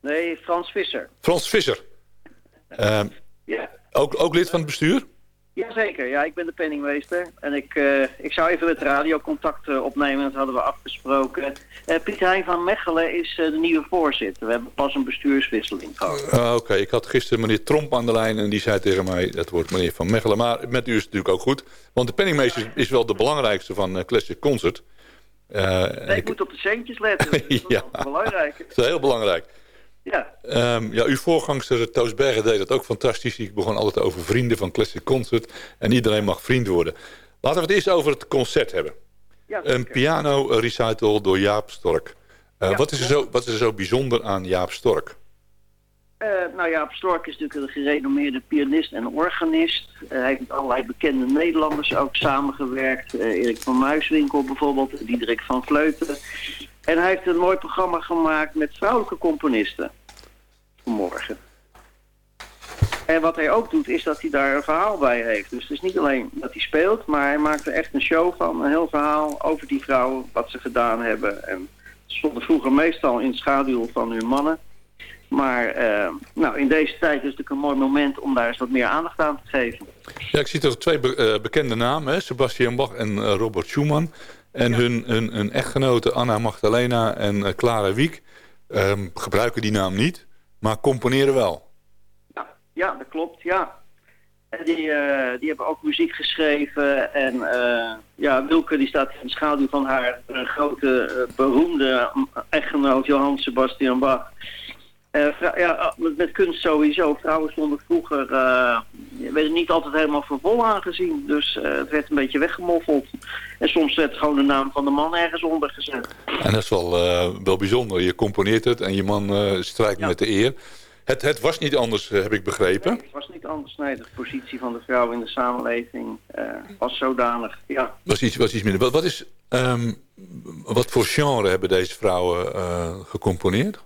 Nee, Frans Visser. Frans Visser. Uh, ja. ook, ook lid van het bestuur? Jazeker, ja, ik ben de penningmeester. En ik, uh, ik zou even het radiocontact uh, opnemen, dat hadden we afgesproken. Uh, Piet Hein van Mechelen is de nieuwe voorzitter. We hebben pas een bestuurswisseling gehad. Oké, okay. ik had gisteren meneer Tromp aan de lijn en die zei tegen mij... dat wordt meneer van Mechelen, maar met u is het natuurlijk ook goed. Want de penningmeester is wel de belangrijkste van Classic Concert. nee, ik, ik moet op de centjes letten, dat is ja, belangrijk. Dat is heel belangrijk. Ja. Um, ja, uw voorgangster Toos Bergen deed dat ook fantastisch. Ik begon altijd over vrienden van Classic Concert. En iedereen mag vriend worden. Laten we het eerst over het concert hebben. Ja, een piano recital door Jaap Stork. Uh, Ja, wat, is er zo, wat is er zo bijzonder aan Jaap Stork? Eh, nou ja, Stork is natuurlijk een gerenommeerde pianist en organist. Eh, hij heeft met allerlei bekende Nederlanders ook samengewerkt. Eh, Erik van Muiswinkel bijvoorbeeld, Diederik van Vleuten. En hij heeft een mooi programma gemaakt met vrouwelijke componisten. Vanmorgen. En wat hij ook doet, is dat hij daar een verhaal bij heeft. Dus het is niet alleen dat hij speelt, maar hij maakt er echt een show van. Een heel verhaal over die vrouwen, wat ze gedaan hebben. En ze stonden vroeger meestal in schaduw van hun mannen. Maar eh, nou, in deze tijd is het natuurlijk een mooi moment om daar eens wat meer aandacht aan te geven. Ja, ik zie toch twee eh, bekende namen. Hè? Sebastian Bach en eh, Robert Schumann. En hun, hun, hun echtgenoten Anna Magdalena en eh, Clara Wiek ehm, gebruiken die naam niet, maar componeren wel. Ja, dat klopt, ja. En die, eh, die hebben ook muziek geschreven. En eh, ja, Wilke die staat in de schaduw van haar grote, beroemde echtgenoot Johann Sebastian Bach. Eh, ja, met, met kunst sowieso. Vrouwen stonden vroeger eh werden niet altijd helemaal voor vol aangezien. Dus eh, het werd een beetje weggemoffeld. En soms werd gewoon de naam van de man ergens onder gezet. En dat is wel, eh, wel bijzonder. Je componeert het en je man eh, strijkt met de eer. Het, het was niet anders, eh, heb ik begrepen. Het was niet anders. Nee, de positie van de vrouw in de samenleving eh, was zodanig. Ja. Was iets, was iets minder. Wat, wat, is, ehm, wat voor genre hebben deze vrouwen eh, gecomponeerd?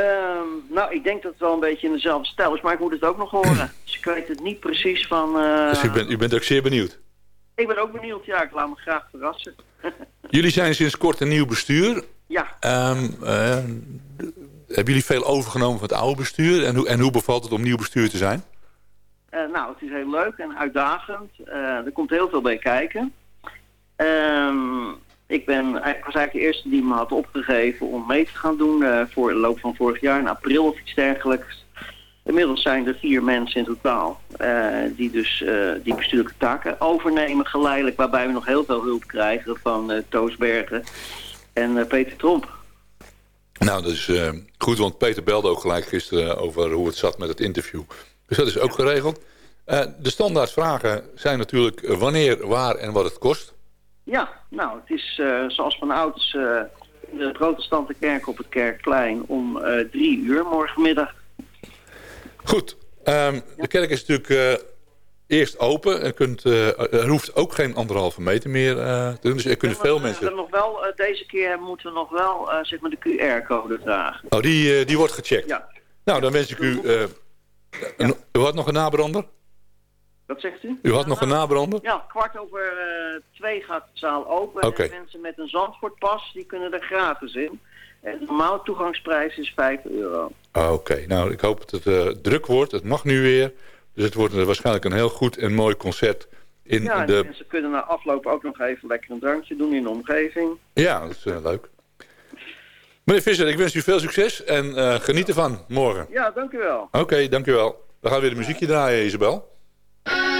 Ehm, nou, ik denk dat het wel een beetje in dezelfde stijl is, maar ik moet het ook nog horen. Dus ik weet het niet precies van... eh, Dus u bent, u bent ook zeer benieuwd. Ik ben ook benieuwd, ja, ik laat me graag verrassen. Jullie zijn sinds kort een nieuw bestuur. ja, Ehm, eh, hebben jullie veel overgenomen van het oude bestuur? En hoe, en hoe bevalt het om nieuw bestuur te zijn? eh, nou, het is heel leuk en uitdagend. Er komt heel veel bij kijken. Ehm, ik, ben, was eigenlijk de eerste die me had opgegeven om mee te gaan doen eh, voor de loop van vorig jaar, in april of iets dergelijks. Inmiddels zijn er vier mensen in totaal eh, die dus eh, die bestuurlijke taken overnemen geleidelijk, waarbij we nog heel veel hulp krijgen van eh Toos Bergen en Peter Tromp. Nou, dat is goed, want Peter belde ook gelijk gisteren over hoe het zat met het interview. Dus dat is ook geregeld. De standaardvragen zijn natuurlijk wanneer, waar en wat het kost. Ja, nou, het is eh, zoals van ouds eh, de protestante kerk op het Kerkplein om eh, drie uur morgenmiddag. Goed, ehm, de kerk is natuurlijk eerst open. Je kunt, er hoeft ook geen anderhalve meter meer te doen. Dus er kunnen veel We mensen... nog wel, deze keer moeten we nog wel zeg maar de QR-code dragen. Oh, die, die wordt gecheckt. Ja. Nou, dan wens ik u... u had nog een nabrander? Wat zegt u? U had nog een nabrander? Ja, kwart over eh, twee gaat de zaal open. En mensen met een Zandvoortpas, die kunnen er gratis in. En de normale toegangsprijs is 5 euro. Ah, Oké, nou ik hoop dat het eh, druk wordt. Het mag nu weer. Dus het wordt waarschijnlijk een heel goed en mooi concert in ja, en de... mensen kunnen na afloop ook nog even lekker een drankje doen in de omgeving. Ja, dat is eh, leuk. Meneer Visser, ik wens u veel succes en geniet ervan morgen. Ja, dank u wel. Oké, dankjewel. We gaan weer de muziekje draaien, Isabel. you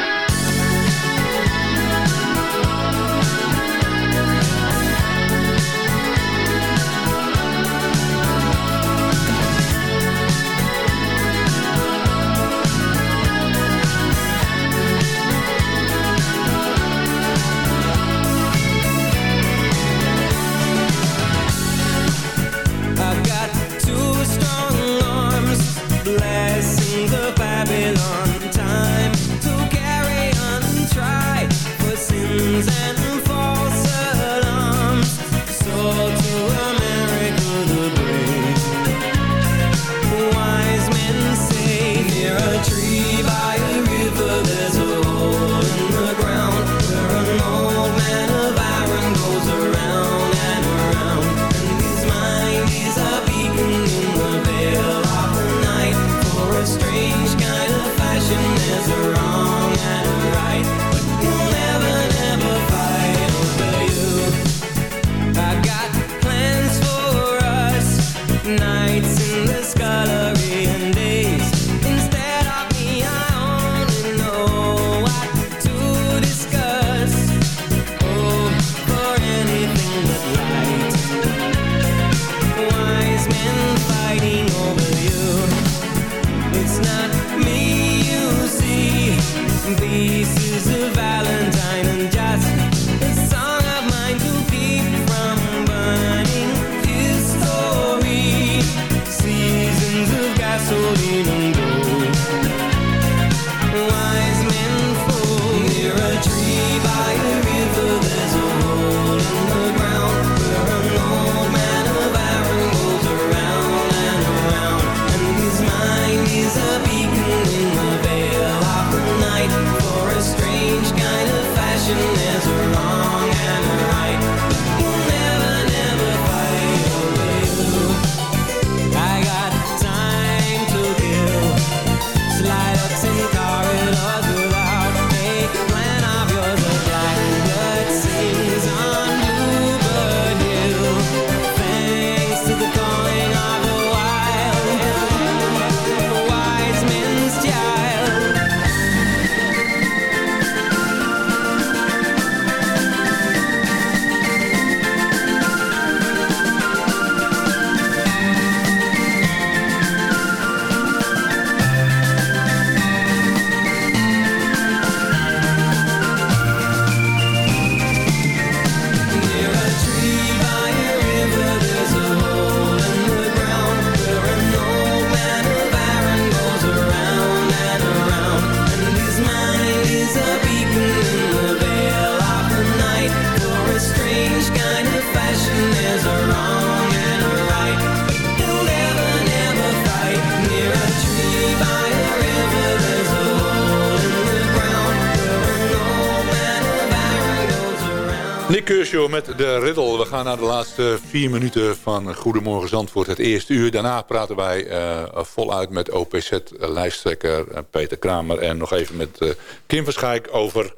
met de riddle. We gaan naar de laatste vier minuten van Goedemorgen Zandvoort. Het eerste uur. Daarna praten wij uh, voluit met OPZ-lijsttrekker uh, Peter Kramer... en nog even met uh, Kim Verschijk over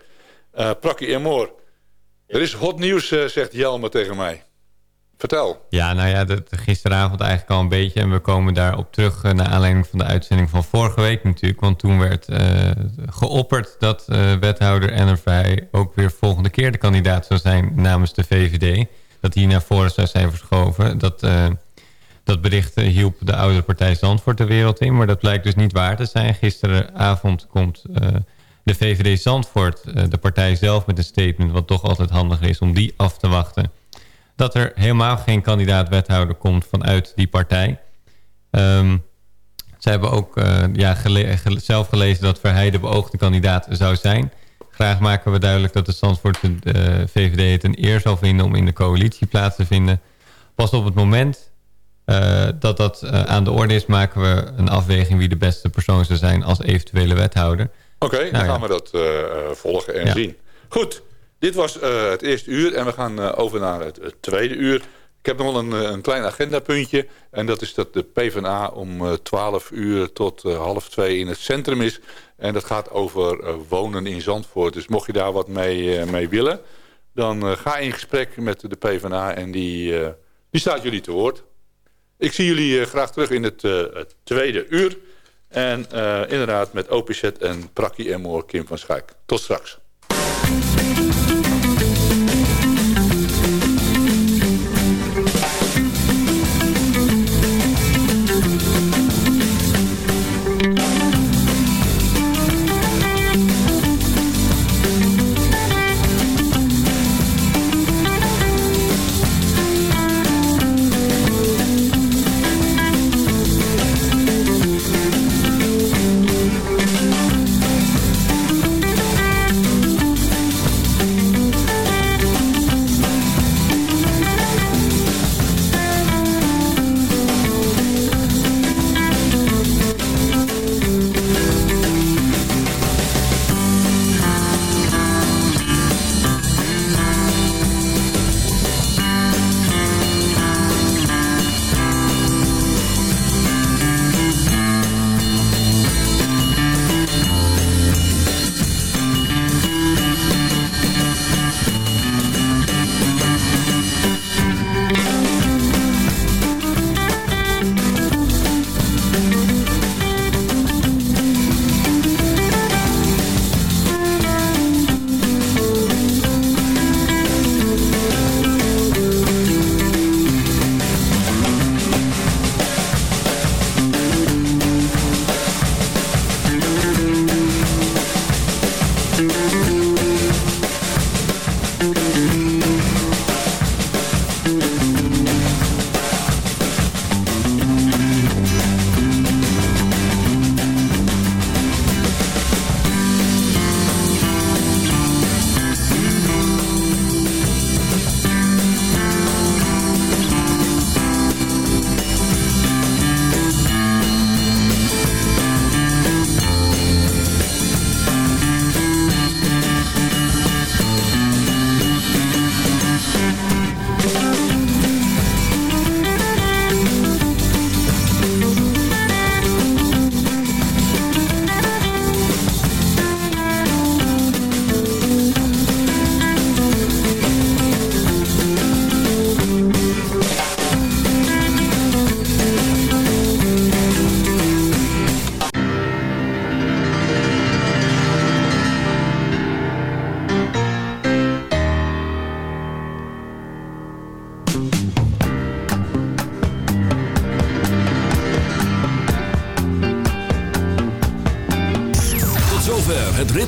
uh, Prakkie en Moor. Er is hot nieuws, zegt Jelme tegen mij. Vertel. Ja, nou ja, dat, gisteravond eigenlijk al een beetje. En we komen daarop terug uh, naar aanleiding van de uitzending van vorige week natuurlijk. Want toen werd uh, geopperd dat uh, wethouder Ennervij ook weer volgende keer de kandidaat zou zijn namens de VVD. Dat hij naar voren zou zijn verschoven. Dat, dat bericht hielp de oude partij Zandvoort de wereld in. Maar dat blijkt dus niet waar te zijn. Gisteravond komt de VVD Zandvoort, de partij zelf, met een statement... wat toch altijd handig is om die af te wachten dat er helemaal geen kandidaat-wethouder komt vanuit die partij. Um, ze hebben ook uh, ja, gele gele zelf gelezen dat Verheij de beoogde kandidaat zou zijn. Graag maken we duidelijk dat de Zandvoort de uh, VVD het een eer zal vinden om in de coalitie plaats te vinden. Pas op het moment uh, dat dat aan de orde is, maken we een afweging wie de beste persoon zou zijn als eventuele wethouder. Oké, okay, nou, dan gaan ja. we dat volgen en ja. zien. Goed, dit was uh, het eerste uur en we gaan uh, over naar het, tweede uur. Ik heb nog wel een, een klein agendapuntje. En dat is dat de PvdA om uh, 12 uur tot half 2 in het centrum is. En dat gaat over wonen in Zandvoort. Dus mocht je daar wat mee, mee willen... dan ga in gesprek met de PvdA en die, staat jullie te woord. Ik zie jullie graag terug in het, het tweede uur. En inderdaad met OPZ en Prakkie en Moor Kim van Schaik. Tot straks.